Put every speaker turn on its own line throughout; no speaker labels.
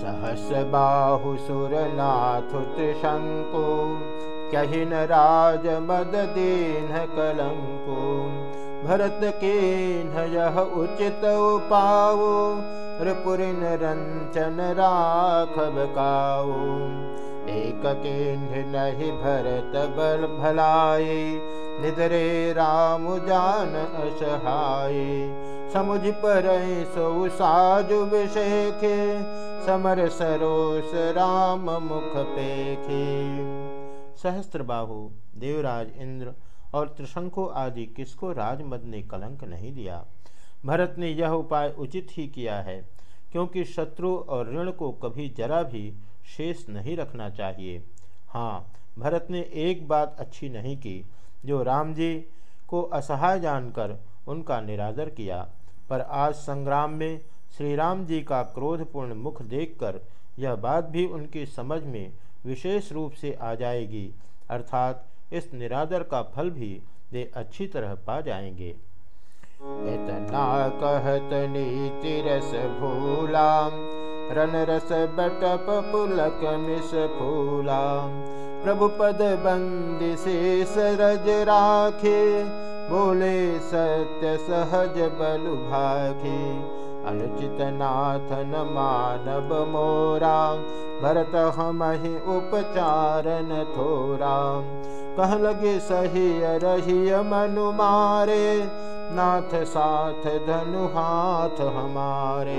सहस बाहु सुरनाथ त्रिशंको कही न राज मद दीन कलंको भरत के यह उचित पाओ रिपुरिन रंचन राखब काओ एक केन्ह नहीं भरत बल भलाए निदरे राम जान असहाय। समुझ पर सो साजु विषेखे समर सरोस राम मुख पेखे। सहस्त्र बाहु, देवराज इंद्र और त्रिशंको आदि किसको राजमद ने कलंक नहीं दिया? भरत ने यह उपाय उचित ही किया है, क्योंकि शत्रु और ऋण को कभी जरा भी शेष नहीं रखना चाहिए। हाँ भरत ने एक बात अच्छी नहीं की, जो राम जी को असहाय जानकर उनका निरादर किया। पर आज संग्राम में श्री राम जी का क्रोधपूर्ण मुख देखकर यह बात भी उनकी समझ में विशेष रूप से आ जाएगी। अर्थात इस निरादर का फल भी वे अच्छी तरह पा जाएँगे। इतना कहत नीति भूला रन रस बटप पुलक मिस फूला। प्रभु पद बंदी से सरज राखे, बोले सत्य सहज बलु भाखे। अनुचित नाथन मानव मोरा भरत हम ही उपचारन थोरा। कह लगे, सही रही मनु मारे, नाथ साथ धनु हाथ हमारे।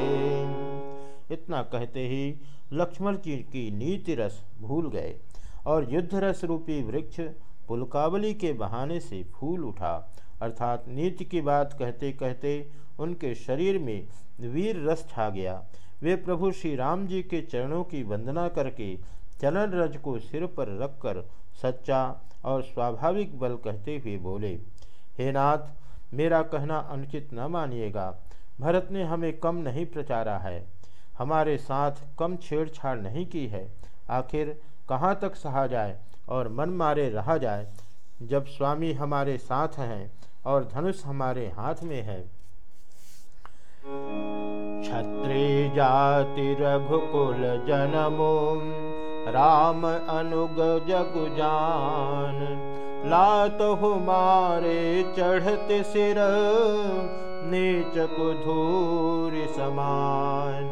इतना कहते ही लक्ष्मण जी की नीति रस भूल गए और युद्ध रस रूपी वृक्ष पुलकावली के बहाने से फूल उठा अर्थात नीति की बात कहते कहते उनके शरीर में वीर रस छा गया। वे प्रभु श्री राम जी के चरणों की वंदना करके चलन रज को सिर पर रखकर सच्चा और स्वाभाविक बल कहते हुए बोले, हे नाथ, मेरा कहना अनुचित न मानिएगा। भरत ने हमें कम नहीं प्रचारा है। हमारे साथ कम छेड़छाड़ नहीं की है। आखिर कहाँ तक सहा जाए और मन मारे रहा जाए? जब स्वामी हमारे साथ हैं और धनुष हमारे हाथ में है। छत्री जाति रघुकुल जनमो, राम अनुग जगु जान। लात मारे चढ़ते सिर, नीच कुधूर समान।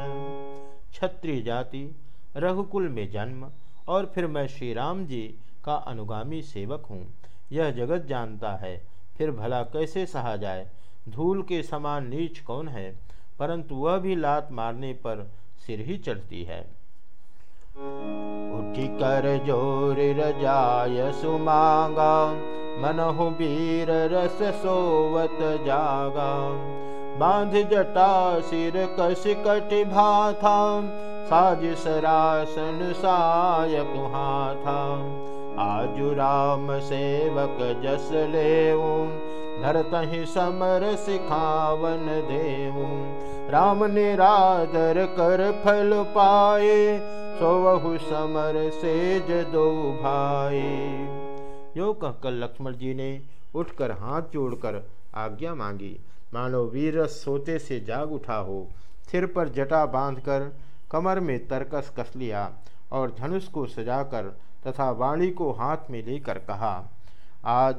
छत्री जाति रघुकुल में जन्म और फिर मैं श्री राम जी का अनुगामी सेवक हूँ। यह जगत जानता है फिर भला कैसे सहा जाए? धूल के समान नीच कौन है? परंतु वह भी लात मारने पर सिर ही चढ़ती है। उठी कर ज़ोर रजाय सुमागा, मनहु वीर रस सोवत जागा। बाँध जटा सिर कस कट भाथा, साज सरासन साय कुहाथा आजु राम सेवक जस लेऊ, धरतहि समर सिखावन देऊ। राम निरादर कर फल पाए, सोवहु समर सेज दो भाई यो कहकर लक्ष्मण जी ने उठकर हाथ जोड़कर आज्ञा मांगी, मानो वीर सोते से जाग उठा हो। सिर पर जटा बांधकर कमर में तरकस कस लिया और धनुष को सजाकर तथा वाणी को हाथ में लेकर कहा, आज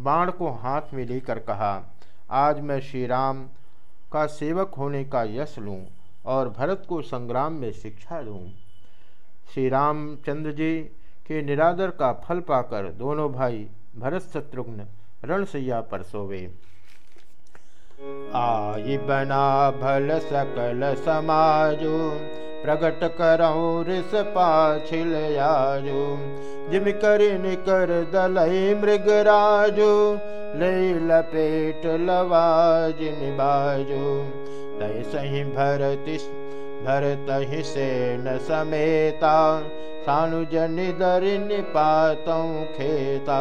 बाण को हाथ में लेकर कहा, आज मैं श्री राम का सेवक होने का यश लूँ और भरत को संग्राम में शिक्षा दूँ। श्री रामचंद्र जी के निरादर का फल पाकर दोनों भाई भरत शत्रुघ्न रणसैया पर सोवे। आई बना भल सकल समाजो प्रगट करो रिस पाछिल आजो जिम कर निकर दलई मृगराजो ले लपेट तय सही भरत भरत से न समेता। सानुज निदर निपातों खेता।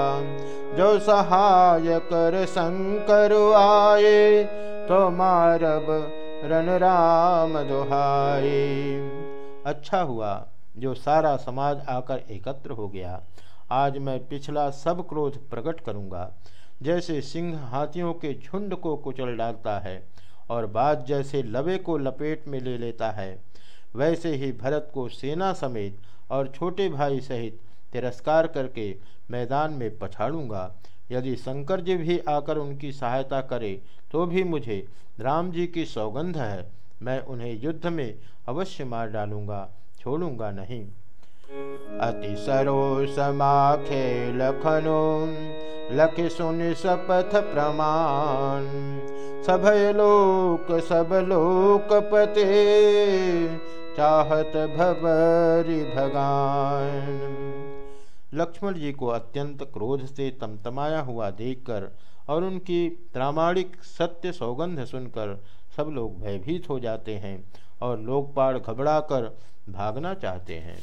जो सहाय कर शंकर आए तो मारब रण राम दुहाई अच्छा हुआ जो सारा समाज आकर एकत्र हो गया। आज मैं पिछला सब क्रोध प्रकट करूँगा। जैसे सिंह हाथियों के झुंड को कुचल डालता है और बात जैसे लवे को लपेट में ले लेता है, वैसे ही भरत को सेना समेत और छोटे भाई सहित तिरस्कार करके मैदान में पछाड़ूँगा। यदि शंकर जी भी आकर उनकी सहायता करे तो भी मुझे राम जी की सौगंध है। मैं उन्हें युद्ध में अवश्य मार डालूँगा, छोड़ूँगा नहीं। अति सरो लखनो लख सुन सपथ प्रमाण। सभय लोक, सब लोक पते चाहत भवरी भगान। लक्ष्मण जी को अत्यंत क्रोध से तमतमाया हुआ देखकर और उनकी प्रामाणिक सत्य सौगंध सुनकर सब लोग भयभीत हो जाते हैं और लोकपाल घबराकर भागना चाहते हैं।